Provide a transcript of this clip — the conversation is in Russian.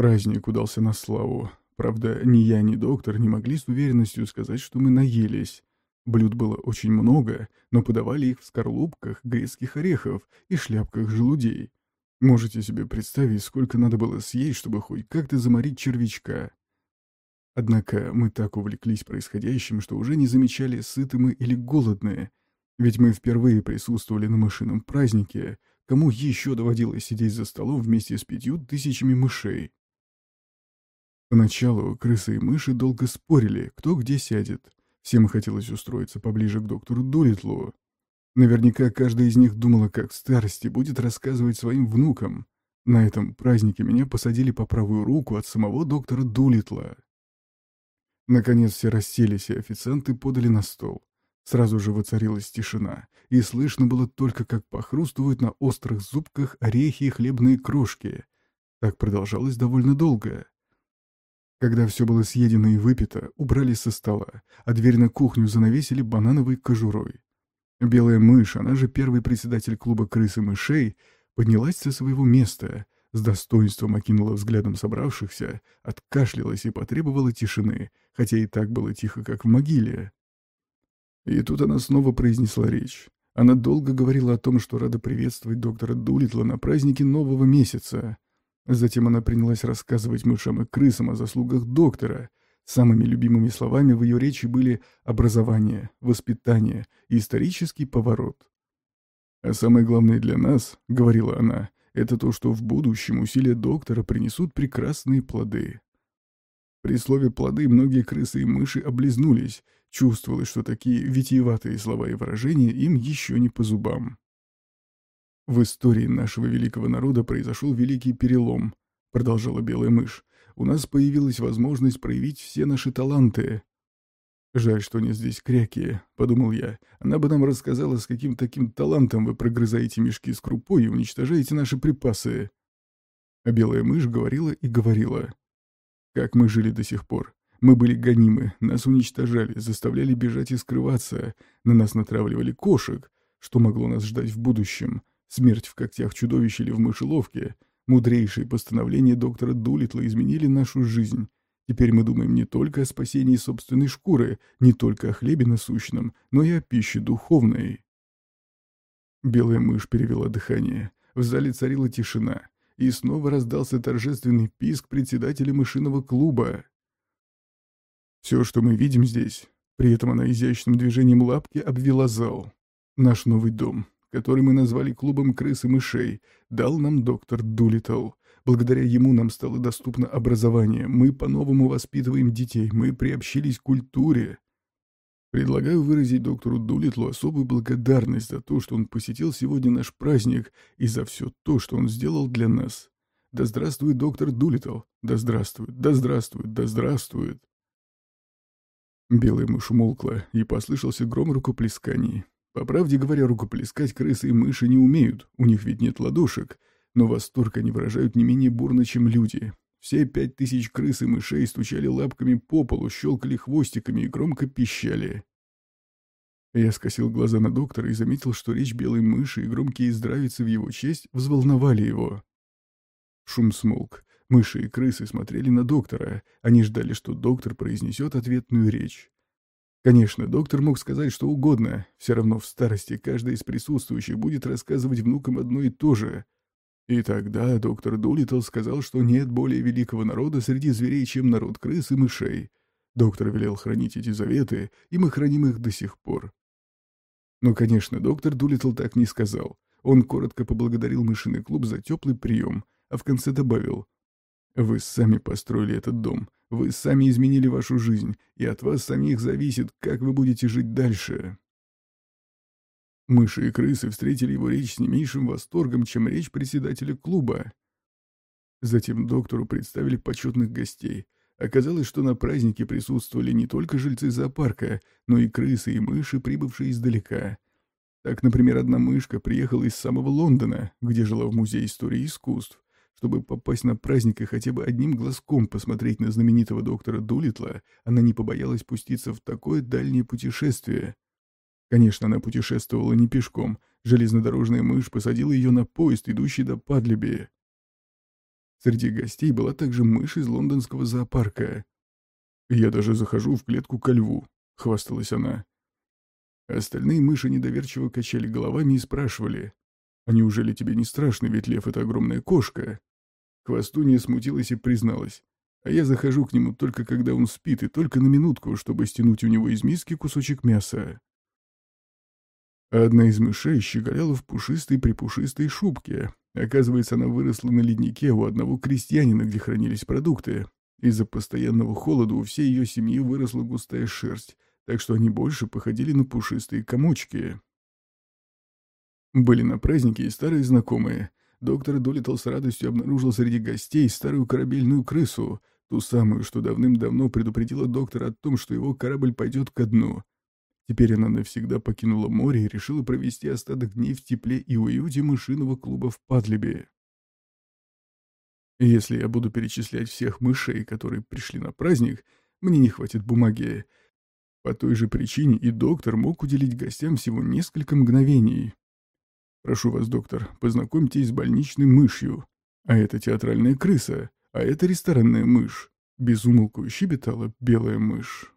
Праздник удался на славу. Правда, ни я, ни доктор не могли с уверенностью сказать, что мы наелись. Блюд было очень много, но подавали их в скорлупках грецких орехов и шляпках желудей. Можете себе представить, сколько надо было съесть, чтобы хоть как-то заморить червячка. Однако мы так увлеклись происходящим, что уже не замечали, сыты мы или голодные. Ведь мы впервые присутствовали на мышином празднике. Кому еще доводилось сидеть за столом вместе с пятью тысячами мышей? Поначалу крысы и мыши долго спорили, кто где сядет. Всем хотелось устроиться поближе к доктору Дулитлу. Наверняка каждая из них думала, как в старости будет рассказывать своим внукам. На этом празднике меня посадили по правую руку от самого доктора Дулитла. Наконец все расселись, и официанты подали на стол. Сразу же воцарилась тишина, и слышно было только, как похрустывают на острых зубках орехи и хлебные крошки. Так продолжалось довольно долго. Когда все было съедено и выпито, убрали со стола, а дверь на кухню занавесили банановой кожурой. Белая мышь, она же первый председатель клуба крыс и мышей, поднялась со своего места, с достоинством окинула взглядом собравшихся, откашлялась и потребовала тишины, хотя и так было тихо, как в могиле. И тут она снова произнесла речь. Она долго говорила о том, что рада приветствовать доктора Дулитла на празднике нового месяца. Затем она принялась рассказывать мышам и крысам о заслугах доктора, Самыми любимыми словами в ее речи были образование, воспитание и исторический поворот. «А самое главное для нас, — говорила она, — это то, что в будущем усилия доктора принесут прекрасные плоды». При слове «плоды» многие крысы и мыши облизнулись, чувствовалось, что такие витиеватые слова и выражения им еще не по зубам. «В истории нашего великого народа произошел великий перелом», — продолжала белая мышь у нас появилась возможность проявить все наши таланты. «Жаль, что не здесь кряки», — подумал я. «Она бы нам рассказала, с каким таким талантом вы прогрызаете мешки с крупой и уничтожаете наши припасы». А белая мышь говорила и говорила. Как мы жили до сих пор. Мы были гонимы, нас уничтожали, заставляли бежать и скрываться, на нас натравливали кошек. Что могло нас ждать в будущем? Смерть в когтях чудовищ или в мышеловке — Мудрейшие постановления доктора Дулитла изменили нашу жизнь. Теперь мы думаем не только о спасении собственной шкуры, не только о хлебе насущном, но и о пище духовной. Белая мышь перевела дыхание. В зале царила тишина. И снова раздался торжественный писк председателя мышиного клуба. Все, что мы видим здесь, при этом она изящным движением лапки обвела зал. Наш новый дом, который мы назвали клубом крыс и мышей, дал нам доктор Дулитл. Благодаря ему нам стало доступно образование, мы по-новому воспитываем детей, мы приобщились к культуре. Предлагаю выразить доктору Дулитлу особую благодарность за то, что он посетил сегодня наш праздник и за все то, что он сделал для нас. Да здравствует доктор Дулитл! Да здравствует! Да здравствует! Да здравствует! Белая мышь умолкла, и послышался гром рукоплесканий. По правде говоря, рукоплескать крысы и мыши не умеют, у них ведь нет ладошек, но восторг они выражают не менее бурно, чем люди. Все пять тысяч крыс и мышей стучали лапками по полу, щелкали хвостиками и громко пищали. Я скосил глаза на доктора и заметил, что речь белой мыши и громкие здравицы в его честь взволновали его. Шум смолк. Мыши и крысы смотрели на доктора. Они ждали, что доктор произнесет ответную речь. Конечно, доктор мог сказать что угодно, все равно в старости каждый из присутствующих будет рассказывать внукам одно и то же. И тогда доктор Дулитл сказал, что нет более великого народа среди зверей, чем народ крыс и мышей. Доктор велел хранить эти заветы, и мы храним их до сих пор. Но, конечно, доктор Дулитл так не сказал. Он коротко поблагодарил мышиный клуб за теплый прием, а в конце добавил, «Вы сами построили этот дом, вы сами изменили вашу жизнь, и от вас самих зависит, как вы будете жить дальше. Мыши и крысы встретили его речь с не меньшим восторгом, чем речь председателя клуба. Затем доктору представили почетных гостей. Оказалось, что на празднике присутствовали не только жильцы зоопарка, но и крысы и мыши, прибывшие издалека. Так, например, одна мышка приехала из самого Лондона, где жила в Музее истории искусств. Чтобы попасть на праздник и хотя бы одним глазком посмотреть на знаменитого доктора Дулитла, она не побоялась пуститься в такое дальнее путешествие. Конечно, она путешествовала не пешком. Железнодорожная мышь посадила ее на поезд, идущий до Падлиби. Среди гостей была также мышь из лондонского зоопарка. «Я даже захожу в клетку ко льву», — хвасталась она. Остальные мыши недоверчиво качали головами и спрашивали, «А неужели тебе не страшно, ведь лев — это огромная кошка?» Хвостунья смутилась и призналась, «А я захожу к нему только когда он спит, и только на минутку, чтобы стянуть у него из миски кусочек мяса». Одна из мышей щеголяла в пушистой-припушистой шубке. Оказывается, она выросла на леднике у одного крестьянина, где хранились продукты. Из-за постоянного холода у всей ее семьи выросла густая шерсть, так что они больше походили на пушистые комочки. Были на празднике и старые знакомые. Доктор Долитл с радостью обнаружил среди гостей старую корабельную крысу, ту самую, что давным-давно предупредила доктора о том, что его корабль пойдет ко дну. Теперь она навсегда покинула море и решила провести остаток дней в тепле и уюте мышиного клуба в Падлибе. Если я буду перечислять всех мышей, которые пришли на праздник, мне не хватит бумаги. По той же причине и доктор мог уделить гостям всего несколько мгновений. Прошу вас, доктор, познакомьтесь с больничной мышью. А это театральная крыса, а это ресторанная мышь. Безумолку щебетала белая мышь.